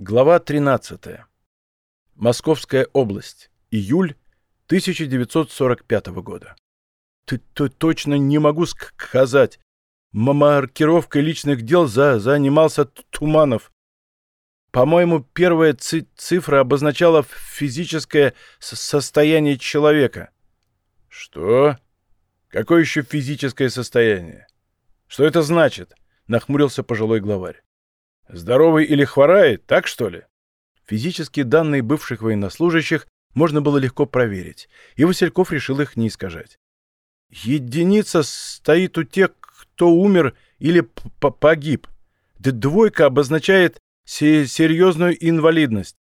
Глава 13. Московская область. Июль 1945 года. Ты -то точно не могу сказать. Маркировкой личных дел за занимался Туманов. По-моему, первая ци цифра обозначала физическое состояние человека. Что? Какое еще физическое состояние? Что это значит? Нахмурился пожилой главарь. Здоровый или хворает, так что ли? Физические данные бывших военнослужащих можно было легко проверить, и Васильков решил их не искажать. Единица стоит у тех, кто умер или погиб. Д Двойка обозначает се серьезную инвалидность.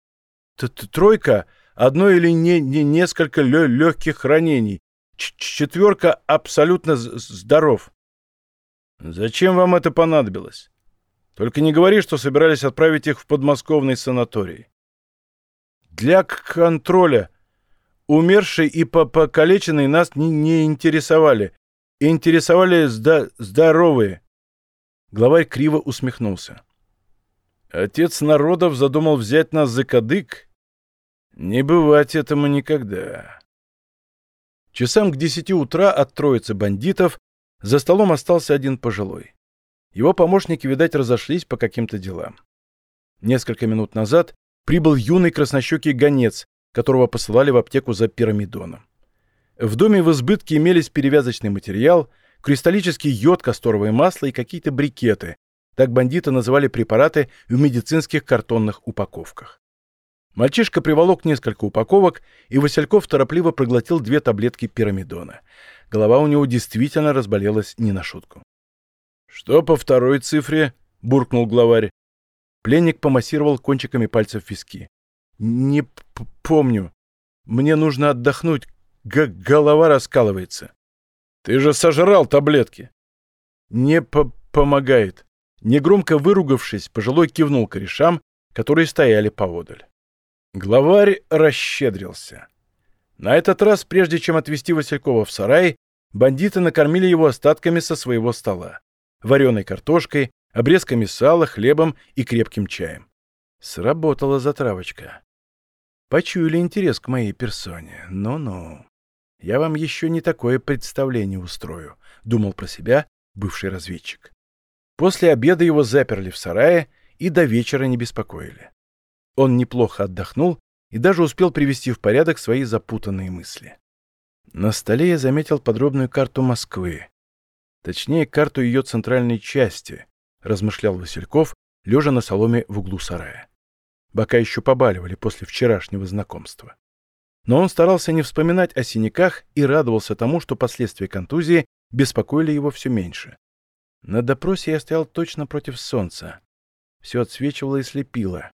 Т -т Тройка — одно или не, не несколько лё легких ранений. Ч Четверка — абсолютно здоров. Зачем вам это понадобилось? Только не говори, что собирались отправить их в подмосковный санаторий. Для контроля. Умершие и покалеченные нас не, не интересовали. Интересовали зда здоровые. Главарь криво усмехнулся. Отец народов задумал взять нас за кадык? Не бывать этому никогда. Часам к десяти утра от троицы бандитов за столом остался один пожилой. Его помощники, видать, разошлись по каким-то делам. Несколько минут назад прибыл юный краснощекий гонец, которого посылали в аптеку за пирамидоном. В доме в избытке имелись перевязочный материал, кристаллический йод, касторовое масло и какие-то брикеты. Так бандиты называли препараты в медицинских картонных упаковках. Мальчишка приволок несколько упаковок, и Васильков торопливо проглотил две таблетки пирамидона. Голова у него действительно разболелась не на шутку. «Что по второй цифре?» — буркнул главарь. Пленник помассировал кончиками пальцев виски. «Не помню. Мне нужно отдохнуть. Г голова раскалывается». «Ты же сожрал таблетки!» «Не по помогает». Негромко выругавшись, пожилой кивнул корешам, которые стояли поодаль. Главарь расщедрился. На этот раз, прежде чем отвезти Василькова в сарай, бандиты накормили его остатками со своего стола вареной картошкой, обрезками сала, хлебом и крепким чаем. Сработала затравочка. Почуяли интерес к моей персоне. Ну-ну. Я вам еще не такое представление устрою, думал про себя бывший разведчик. После обеда его заперли в сарае и до вечера не беспокоили. Он неплохо отдохнул и даже успел привести в порядок свои запутанные мысли. На столе я заметил подробную карту Москвы, Точнее, карту ее центральной части, размышлял Васильков, лежа на соломе в углу сарая. Бока еще побаливали после вчерашнего знакомства. Но он старался не вспоминать о синяках и радовался тому, что последствия контузии беспокоили его все меньше. На допросе я стоял точно против солнца. Все отсвечивало и слепило.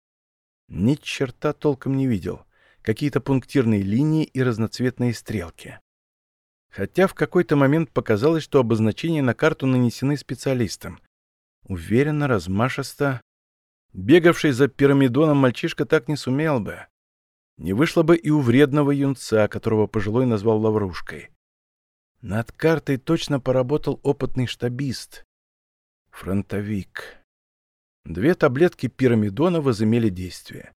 Ни черта толком не видел. Какие-то пунктирные линии и разноцветные стрелки хотя в какой-то момент показалось, что обозначения на карту нанесены специалистом. Уверенно, размашисто. Бегавший за пирамидоном мальчишка так не сумел бы. Не вышло бы и у вредного юнца, которого пожилой назвал Лаврушкой. Над картой точно поработал опытный штабист. Фронтовик. Две таблетки пирамидона возымели действие.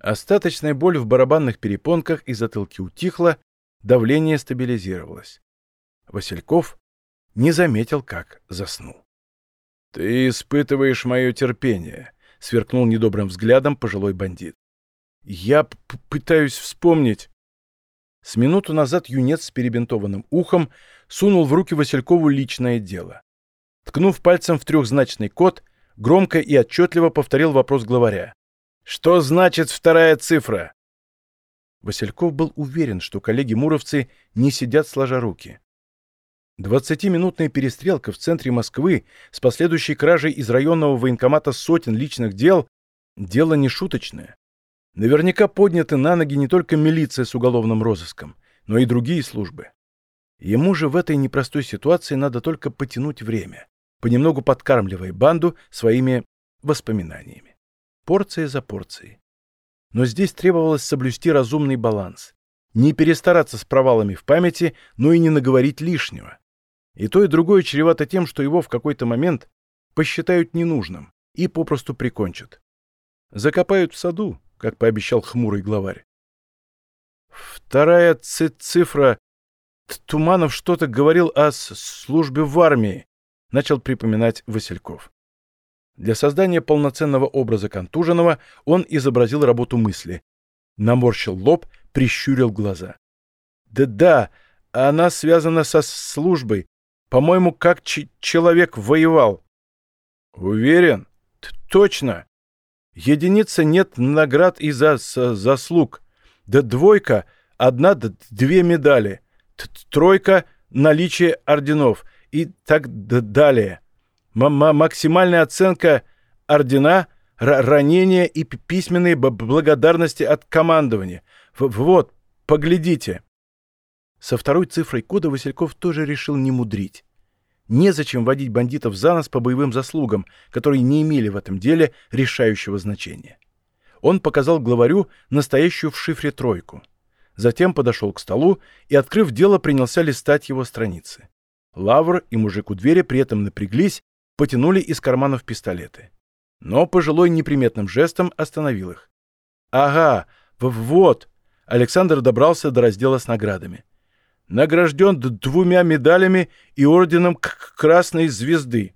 Остаточная боль в барабанных перепонках и затылке утихла, давление стабилизировалось. Васильков не заметил, как заснул. — Ты испытываешь мое терпение, — сверкнул недобрым взглядом пожилой бандит. — Я пытаюсь вспомнить. С минуту назад юнец с перебинтованным ухом сунул в руки Василькову личное дело. Ткнув пальцем в трехзначный код, громко и отчетливо повторил вопрос главаря. «Что значит вторая цифра?» Васильков был уверен, что коллеги-муровцы не сидят сложа руки. Двадцатиминутная перестрелка в центре Москвы с последующей кражей из районного военкомата сотен личных дел – дело не шуточное. Наверняка подняты на ноги не только милиция с уголовным розыском, но и другие службы. Ему же в этой непростой ситуации надо только потянуть время, понемногу подкармливая банду своими воспоминаниями. Порция за порцией но здесь требовалось соблюсти разумный баланс. Не перестараться с провалами в памяти, но и не наговорить лишнего. И то, и другое чревато тем, что его в какой-то момент посчитают ненужным и попросту прикончат. Закопают в саду, как пообещал хмурый главарь. Вторая цифра. Туманов что-то говорил о службе в армии, начал припоминать Васильков. Для создания полноценного образа контуженного он изобразил работу мысли. Наморщил лоб, прищурил глаза. «Да-да, она связана со службой. По-моему, как человек воевал». «Уверен? Т Точно. Единица нет наград из-за заслуг. Да двойка — одна, да две медали. Т Тройка — наличие орденов. И так далее. М максимальная оценка — ордена, ранения и письменные благодарности от командования. В вот, поглядите. Со второй цифрой кода Васильков тоже решил не мудрить. Незачем водить бандитов за нос по боевым заслугам, которые не имели в этом деле решающего значения. Он показал главарю настоящую в шифре тройку. Затем подошел к столу и, открыв дело, принялся листать его страницы. Лавр и мужик у двери при этом напряглись, потянули из карманов пистолеты. Но пожилой неприметным жестом остановил их. «Ага, вот!» Александр добрался до раздела с наградами награжден двумя медалями и орденом Красной Звезды.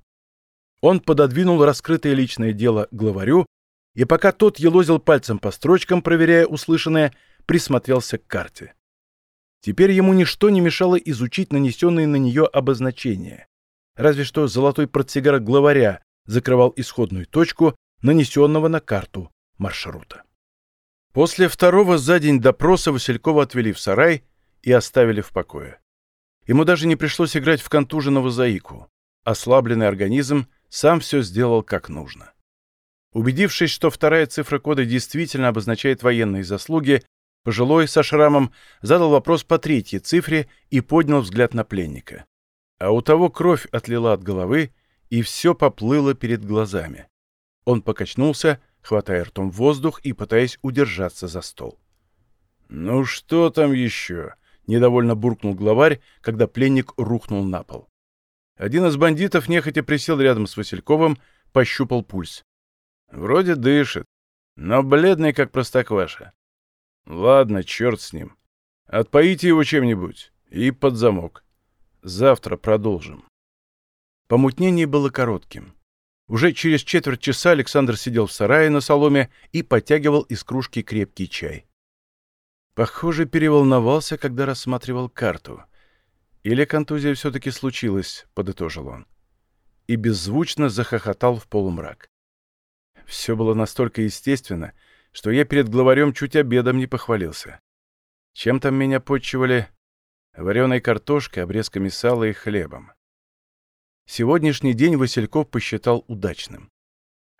Он пододвинул раскрытое личное дело главарю, и пока тот елозил пальцем по строчкам, проверяя услышанное, присмотрелся к карте. Теперь ему ничто не мешало изучить нанесенные на нее обозначения. Разве что золотой портсигар главаря закрывал исходную точку, нанесенного на карту маршрута. После второго за день допроса Василькова отвели в сарай, и оставили в покое. Ему даже не пришлось играть в контуженного заику. Ослабленный организм сам все сделал как нужно. Убедившись, что вторая цифра кода действительно обозначает военные заслуги, пожилой со шрамом задал вопрос по третьей цифре и поднял взгляд на пленника. А у того кровь отлила от головы, и все поплыло перед глазами. Он покачнулся, хватая ртом воздух и пытаясь удержаться за стол. «Ну что там еще?» — недовольно буркнул главарь, когда пленник рухнул на пол. Один из бандитов нехотя присел рядом с Васильковым, пощупал пульс. Вроде дышит, но бледный, как простокваша. Ладно, черт с ним. Отпоите его чем-нибудь и под замок. Завтра продолжим. Помутнение было коротким. Уже через четверть часа Александр сидел в сарае на соломе и подтягивал из кружки крепкий чай. Похоже, переволновался, когда рассматривал карту. Или контузия все-таки случилась, подытожил он. И беззвучно захохотал в полумрак. Все было настолько естественно, что я перед главарем чуть обедом не похвалился. Чем там меня подчивали? Вареной картошкой, обрезками сала и хлебом. Сегодняшний день Васильков посчитал удачным.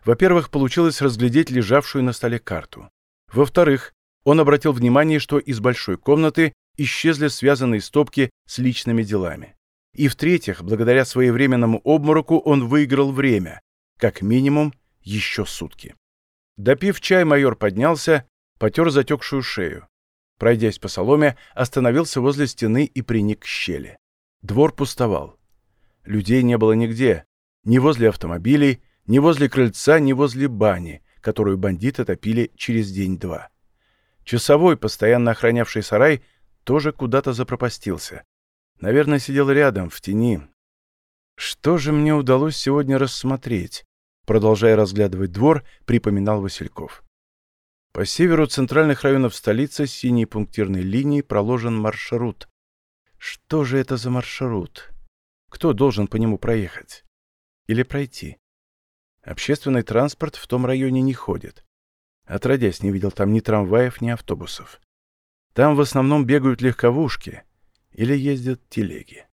Во-первых, получилось разглядеть лежавшую на столе карту. Во-вторых, он обратил внимание, что из большой комнаты исчезли связанные стопки с личными делами. И в-третьих, благодаря своевременному обмороку он выиграл время, как минимум еще сутки. Допив чай, майор поднялся, потер затекшую шею. Пройдясь по соломе, остановился возле стены и приник к щели. Двор пустовал. Людей не было нигде, ни возле автомобилей, ни возле крыльца, ни возле бани, которую бандиты топили через день-два. Часовой, постоянно охранявший сарай, тоже куда-то запропастился. Наверное, сидел рядом, в тени. Что же мне удалось сегодня рассмотреть? Продолжая разглядывать двор, припоминал Васильков. По северу центральных районов столицы синей пунктирной линией проложен маршрут. Что же это за маршрут? Кто должен по нему проехать? Или пройти? Общественный транспорт в том районе не ходит. Отродясь, не видел там ни трамваев, ни автобусов. Там в основном бегают легковушки или ездят телеги.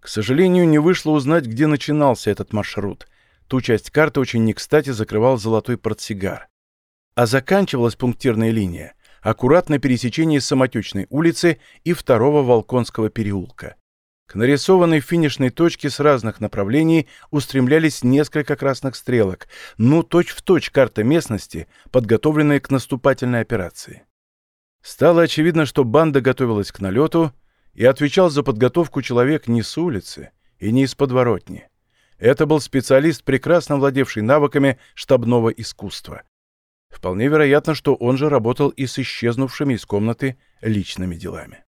К сожалению, не вышло узнать, где начинался этот маршрут. Ту часть карты очень не кстати закрывал золотой портсигар. А заканчивалась пунктирная линия аккуратно на пересечении Самотечной улицы и второго Волконского переулка. К нарисованной финишной точке с разных направлений устремлялись несколько красных стрелок, ну точь-в-точь точь карта местности, подготовленная к наступательной операции. Стало очевидно, что банда готовилась к налету, и отвечал за подготовку человек не с улицы и не из подворотни. Это был специалист, прекрасно владевший навыками штабного искусства. Вполне вероятно, что он же работал и с исчезнувшими из комнаты личными делами.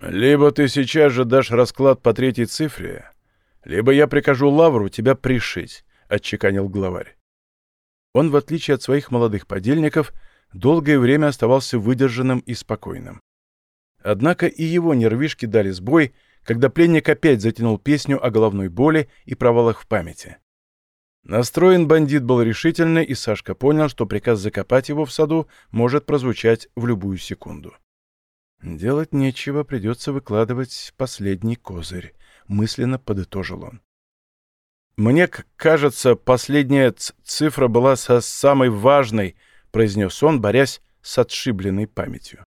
«Либо ты сейчас же дашь расклад по третьей цифре, либо я прикажу Лавру тебя пришить», — отчеканил главарь. Он, в отличие от своих молодых подельников, долгое время оставался выдержанным и спокойным. Однако и его нервишки дали сбой, когда пленник опять затянул песню о головной боли и провалах в памяти. Настроен бандит был решительно, и Сашка понял, что приказ закопать его в саду может прозвучать в любую секунду. «Делать нечего, придется выкладывать последний козырь», — мысленно подытожил он. «Мне кажется, последняя цифра была со самой важной», — произнес он, борясь с отшибленной памятью.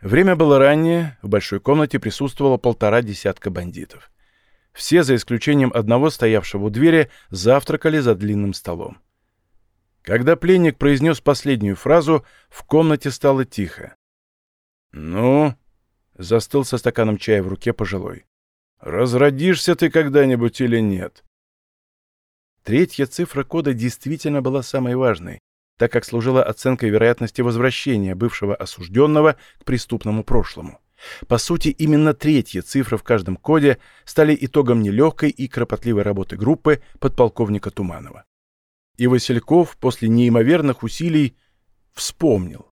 Время было раннее, в большой комнате присутствовало полтора десятка бандитов. Все, за исключением одного стоявшего у двери, завтракали за длинным столом. Когда пленник произнес последнюю фразу, в комнате стало тихо. «Ну?» — застыл со стаканом чая в руке пожилой. «Разродишься ты когда-нибудь или нет?» Третья цифра кода действительно была самой важной, так как служила оценкой вероятности возвращения бывшего осужденного к преступному прошлому. По сути, именно третья цифра в каждом коде стали итогом нелегкой и кропотливой работы группы подполковника Туманова. И Васильков после неимоверных усилий вспомнил.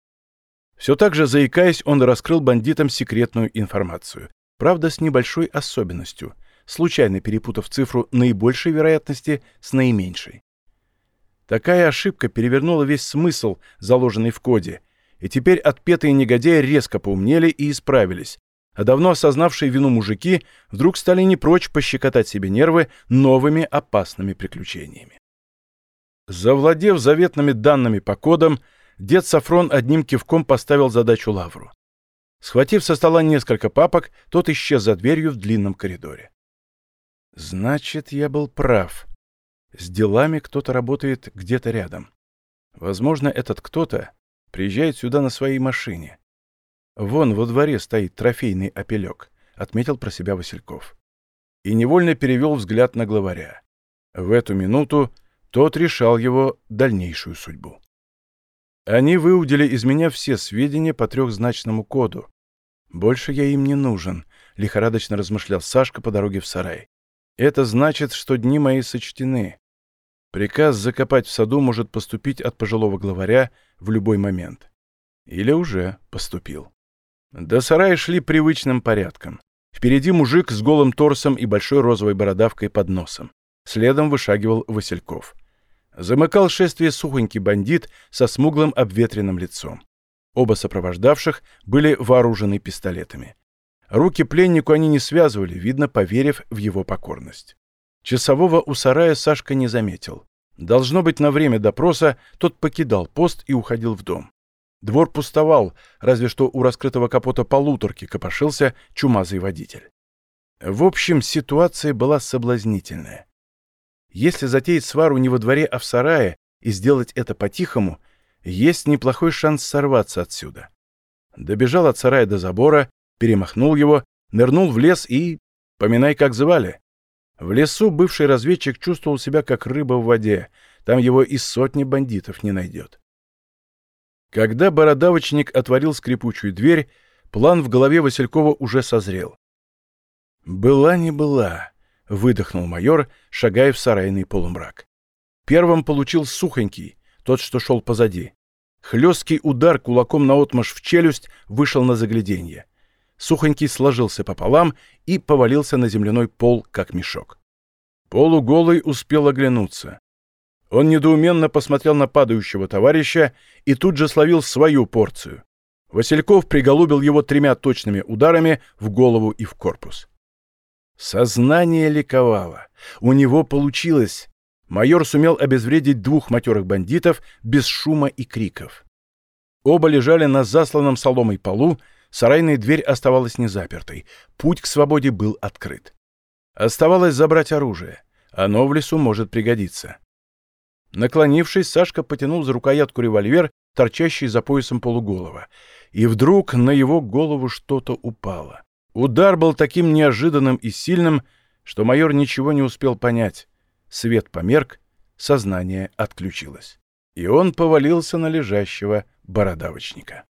Все так же, заикаясь, он раскрыл бандитам секретную информацию. Правда, с небольшой особенностью, случайно перепутав цифру наибольшей вероятности с наименьшей. Такая ошибка перевернула весь смысл, заложенный в коде, и теперь отпетые негодяи резко поумнели и исправились, а давно осознавшие вину мужики вдруг стали не прочь пощекотать себе нервы новыми опасными приключениями. Завладев заветными данными по кодам, дед Сафрон одним кивком поставил задачу Лавру. Схватив со стола несколько папок, тот исчез за дверью в длинном коридоре. «Значит, я был прав. С делами кто-то работает где-то рядом. Возможно, этот кто-то приезжает сюда на своей машине. Вон во дворе стоит трофейный опелек, отметил про себя Васильков. И невольно перевел взгляд на главаря. В эту минуту тот решал его дальнейшую судьбу. Они выудили из меня все сведения по трехзначному коду. Больше я им не нужен, лихорадочно размышлял Сашка по дороге в сарай. Это значит, что дни мои сочтены. Приказ закопать в саду может поступить от пожилого главаря в любой момент. Или уже поступил. До сарая шли привычным порядком. Впереди мужик с голым торсом и большой розовой бородавкой под носом. Следом вышагивал Васильков. Замыкал шествие сухонький бандит со смуглым обветренным лицом. Оба сопровождавших были вооружены пистолетами. Руки пленнику они не связывали, видно, поверив в его покорность. Часового у сарая Сашка не заметил. Должно быть, на время допроса тот покидал пост и уходил в дом. Двор пустовал, разве что у раскрытого капота полуторки копошился чумазый водитель. В общем, ситуация была соблазнительная. Если затеять свару не во дворе, а в сарае, и сделать это по-тихому, есть неплохой шанс сорваться отсюда. Добежал от сарая до забора, перемахнул его, нырнул в лес и... Поминай, как звали. В лесу бывший разведчик чувствовал себя как рыба в воде, там его и сотни бандитов не найдет. Когда бородавочник отворил скрипучую дверь, план в голове Василькова уже созрел. «Была не была», — выдохнул майор, шагая в сарайный полумрак. Первым получил сухонький, тот, что шел позади. Хлесткий удар кулаком наотмашь в челюсть вышел на загляденье. Сухонький сложился пополам и повалился на земляной пол, как мешок. Полуголый успел оглянуться. Он недоуменно посмотрел на падающего товарища и тут же словил свою порцию. Васильков приголубил его тремя точными ударами в голову и в корпус. Сознание ликовало. У него получилось. Майор сумел обезвредить двух матерых бандитов без шума и криков. Оба лежали на засланном соломой полу, Сарайная дверь оставалась незапертой. Путь к свободе был открыт. Оставалось забрать оружие. Оно в лесу может пригодиться. Наклонившись, Сашка потянул за рукоятку револьвер, торчащий за поясом полуголова. И вдруг на его голову что-то упало. Удар был таким неожиданным и сильным, что майор ничего не успел понять. Свет померк, сознание отключилось. И он повалился на лежащего бородавочника.